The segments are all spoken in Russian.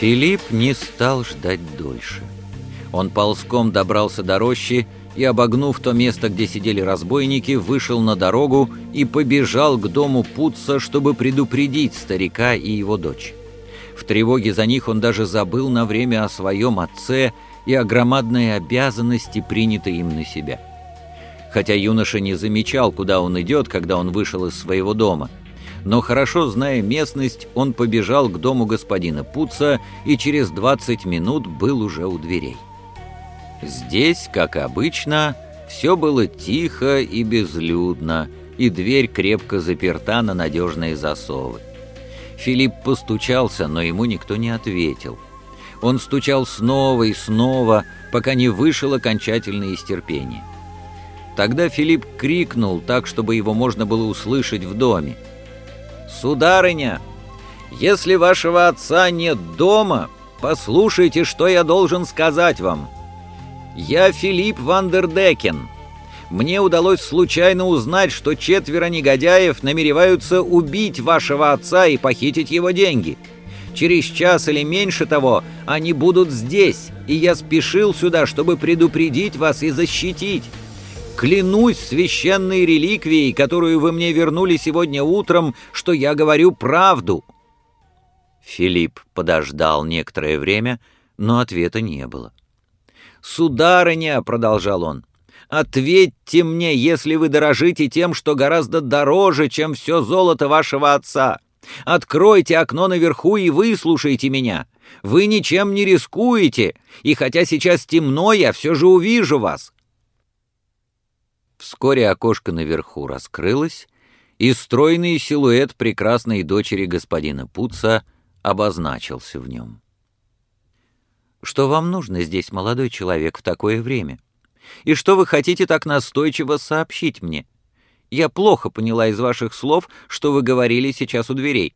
Филипп не стал ждать дольше. Он ползком добрался до рощи и, обогнув то место, где сидели разбойники, вышел на дорогу и побежал к дому Путца, чтобы предупредить старика и его дочь. В тревоге за них он даже забыл на время о своем отце и о громадной обязанности, принятой им на себя. Хотя юноша не замечал, куда он идет, когда он вышел из своего дома – но хорошо зная местность, он побежал к дому господина Пуца и через 20 минут был уже у дверей. Здесь, как обычно, все было тихо и безлюдно, и дверь крепко заперта на надежные засовы. Филипп постучался, но ему никто не ответил. Он стучал снова и снова, пока не вышел окончательно из терпения. Тогда Филипп крикнул так, чтобы его можно было услышать в доме. «Сударыня, если вашего отца нет дома, послушайте, что я должен сказать вам. Я Филипп Вандердекен. Мне удалось случайно узнать, что четверо негодяев намереваются убить вашего отца и похитить его деньги. Через час или меньше того они будут здесь, и я спешил сюда, чтобы предупредить вас и защитить. Клянусь священной реликвией, которую вы мне вернули сегодня утром, что я говорю правду». Филипп подождал некоторое время, но ответа не было. «Сударыня», — продолжал он, — «ответьте мне, если вы дорожите тем, что гораздо дороже, чем все золото вашего отца. Откройте окно наверху и выслушайте меня. Вы ничем не рискуете, и хотя сейчас темно, я все же увижу вас. Вскоре окошко наверху раскрылось, и стройный силуэт прекрасной дочери господина Пуца обозначился в нем. «Что вам нужно здесь, молодой человек, в такое время? И что вы хотите так настойчиво сообщить мне? Я плохо поняла из ваших слов, что вы говорили сейчас у дверей».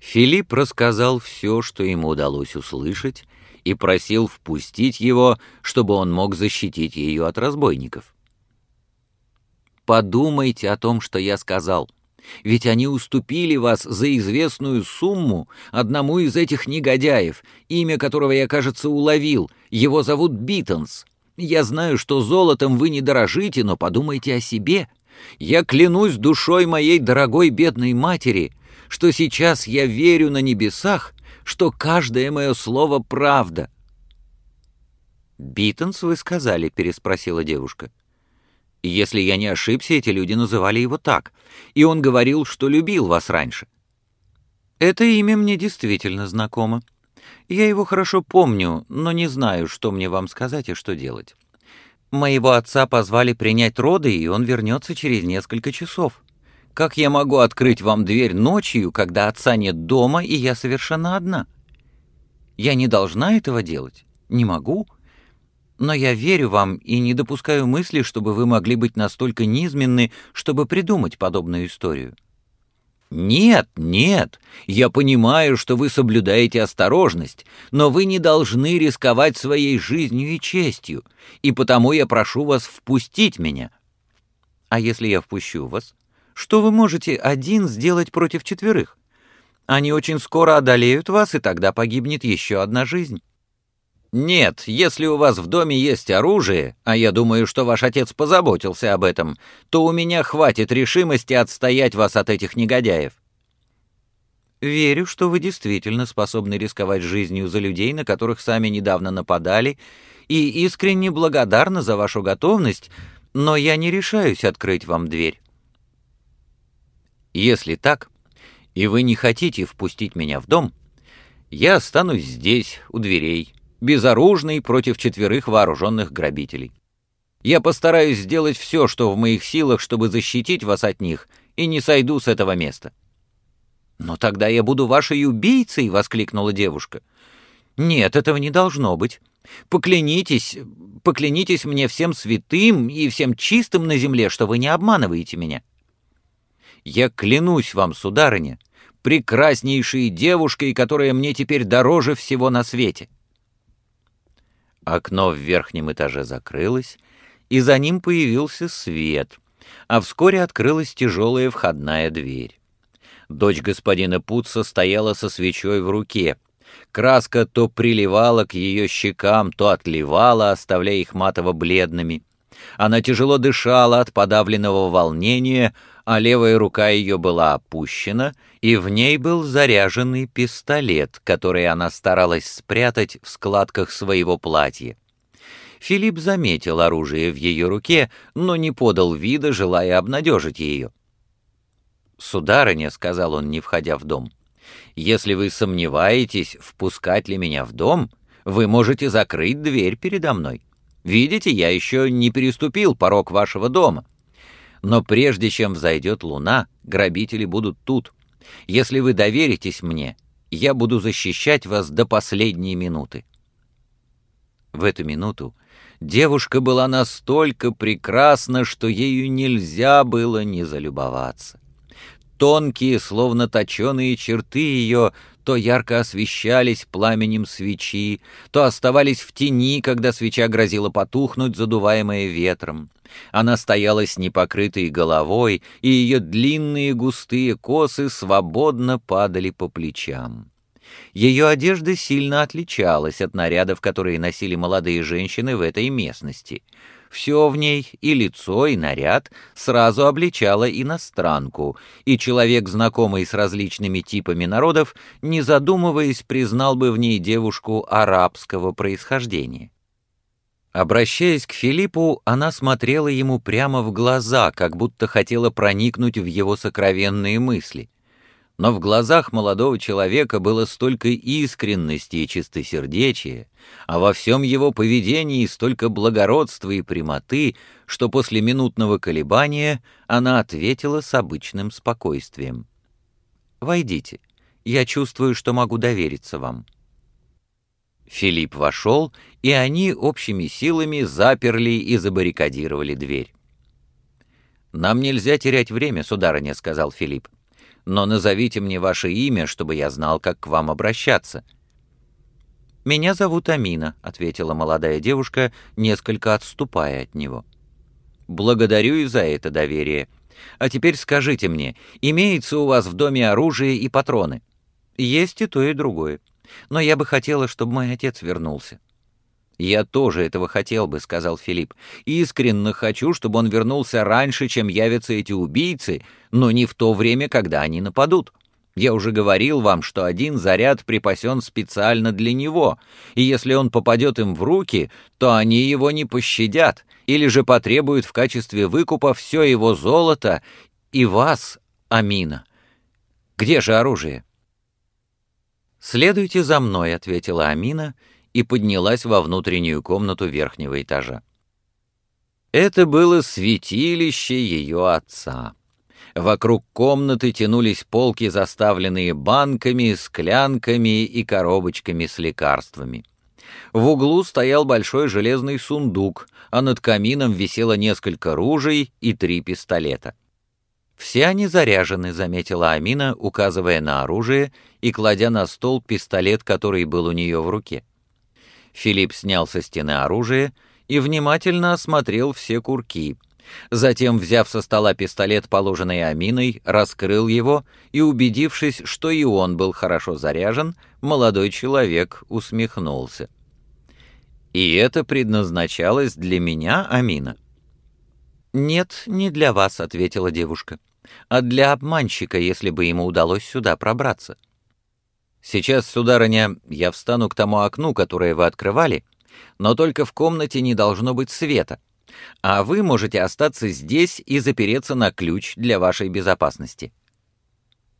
Филипп рассказал все, что ему удалось услышать, и просил впустить его, чтобы он мог защитить ее от разбойников. Подумайте о том, что я сказал. Ведь они уступили вас за известную сумму одному из этих негодяев, имя которого я, кажется, уловил. Его зовут Биттенс. Я знаю, что золотом вы не дорожите, но подумайте о себе. Я клянусь душой моей дорогой бедной матери, что сейчас я верю на небесах, что каждое мое слово правда». «Биттенс, вы сказали?» — переспросила девушка. — если я не ошибся, эти люди называли его так, и он говорил, что любил вас раньше. Это имя мне действительно знакомо. Я его хорошо помню, но не знаю, что мне вам сказать и что делать. Моего отца позвали принять роды, и он вернется через несколько часов. Как я могу открыть вам дверь ночью, когда отца нет дома, и я совершенно одна? Я не должна этого делать? Не могу?» Но я верю вам и не допускаю мысли, чтобы вы могли быть настолько низменны, чтобы придумать подобную историю. Нет, нет, я понимаю, что вы соблюдаете осторожность, но вы не должны рисковать своей жизнью и честью, и потому я прошу вас впустить меня. А если я впущу вас, что вы можете один сделать против четверых? Они очень скоро одолеют вас, и тогда погибнет еще одна жизнь. «Нет, если у вас в доме есть оружие, а я думаю, что ваш отец позаботился об этом, то у меня хватит решимости отстоять вас от этих негодяев». «Верю, что вы действительно способны рисковать жизнью за людей, на которых сами недавно нападали, и искренне благодарна за вашу готовность, но я не решаюсь открыть вам дверь». «Если так, и вы не хотите впустить меня в дом, я останусь здесь, у дверей» безоружный против четверых вооруженных грабителей. Я постараюсь сделать все, что в моих силах, чтобы защитить вас от них, и не сойду с этого места». «Но тогда я буду вашей убийцей!» — воскликнула девушка. «Нет, этого не должно быть. Поклянитесь, поклянитесь мне всем святым и всем чистым на земле, что вы не обманываете меня». «Я клянусь вам, сударыня, прекраснейшей девушкой, которая мне теперь дороже всего на свете». Окно в верхнем этаже закрылось, и за ним появился свет, а вскоре открылась тяжелая входная дверь. Дочь господина Путца стояла со свечой в руке. Краска то приливала к ее щекам, то отливала, оставляя их матово-бледными. Она тяжело дышала от подавленного волнения, а левая рука ее была опущена, и в ней был заряженный пистолет, который она старалась спрятать в складках своего платья. Филипп заметил оружие в ее руке, но не подал вида, желая обнадежить ее. «Сударыня», — сказал он, не входя в дом, — «если вы сомневаетесь, впускать ли меня в дом, вы можете закрыть дверь передо мной. Видите, я еще не переступил порог вашего дома. Но прежде чем взойдет луна, грабители будут тут. Если вы доверитесь мне, я буду защищать вас до последней минуты». В эту минуту девушка была настолько прекрасна, что ею нельзя было не залюбоваться. Тонкие, словно точеные черты ее то ярко освещались пламенем свечи, то оставались в тени, когда свеча грозила потухнуть, задуваемая ветром. Она стояла с непокрытой головой, и ее длинные густые косы свободно падали по плечам. Ее одежда сильно отличалась от нарядов, которые носили молодые женщины в этой местности. Все в ней, и лицо, и наряд, сразу обличало иностранку, и человек, знакомый с различными типами народов, не задумываясь, признал бы в ней девушку арабского происхождения. Обращаясь к Филиппу, она смотрела ему прямо в глаза, как будто хотела проникнуть в его сокровенные мысли но в глазах молодого человека было столько искренности и чистосердечия, а во всем его поведении столько благородства и прямоты, что после минутного колебания она ответила с обычным спокойствием. «Войдите, я чувствую, что могу довериться вам». Филипп вошел, и они общими силами заперли и забаррикадировали дверь. «Нам нельзя терять время, сударыня», — сказал Филипп но назовите мне ваше имя, чтобы я знал, как к вам обращаться». «Меня зовут Амина», — ответила молодая девушка, несколько отступая от него. «Благодарю и за это доверие. А теперь скажите мне, имеется у вас в доме оружие и патроны?» «Есть и то, и другое. Но я бы хотела, чтобы мой отец вернулся». «Я тоже этого хотел бы», — сказал Филипп. «Искренне хочу, чтобы он вернулся раньше, чем явятся эти убийцы, но не в то время, когда они нападут. Я уже говорил вам, что один заряд припасен специально для него, и если он попадет им в руки, то они его не пощадят, или же потребуют в качестве выкупа все его золото и вас, Амина. Где же оружие?» «Следуйте за мной», — ответила Амина, — и поднялась во внутреннюю комнату верхнего этажа. Это было святилище ее отца. Вокруг комнаты тянулись полки, заставленные банками, склянками и коробочками с лекарствами. В углу стоял большой железный сундук, а над камином висело несколько ружей и три пистолета. «Все они заряжены», — заметила Амина, указывая на оружие и кладя на стол пистолет, который был у нее в руке. Филипп снял со стены оружие и внимательно осмотрел все курки. Затем, взяв со стола пистолет, положенный Аминой, раскрыл его и, убедившись, что и он был хорошо заряжен, молодой человек усмехнулся. «И это предназначалось для меня, Амина?» «Нет, не для вас», — ответила девушка, — «а для обманщика, если бы ему удалось сюда пробраться». Сейчас, сударыня, я встану к тому окну, которое вы открывали, но только в комнате не должно быть света, а вы можете остаться здесь и запереться на ключ для вашей безопасности».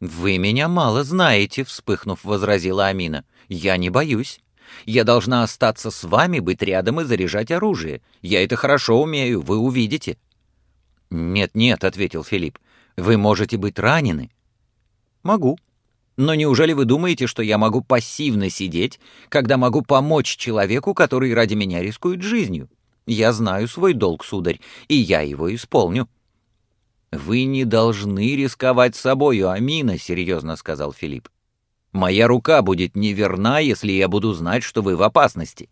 «Вы меня мало знаете», — вспыхнув, возразила Амина. «Я не боюсь. Я должна остаться с вами, быть рядом и заряжать оружие. Я это хорошо умею, вы увидите». «Нет-нет», — ответил Филипп, — «вы можете быть ранены». «Могу. Но неужели вы думаете, что я могу пассивно сидеть, когда могу помочь человеку, который ради меня рискует жизнью? Я знаю свой долг, сударь, и я его исполню». «Вы не должны рисковать собою, Амина», — серьезно сказал Филипп. «Моя рука будет неверна, если я буду знать, что вы в опасности.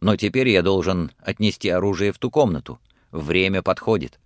Но теперь я должен отнести оружие в ту комнату. Время подходит».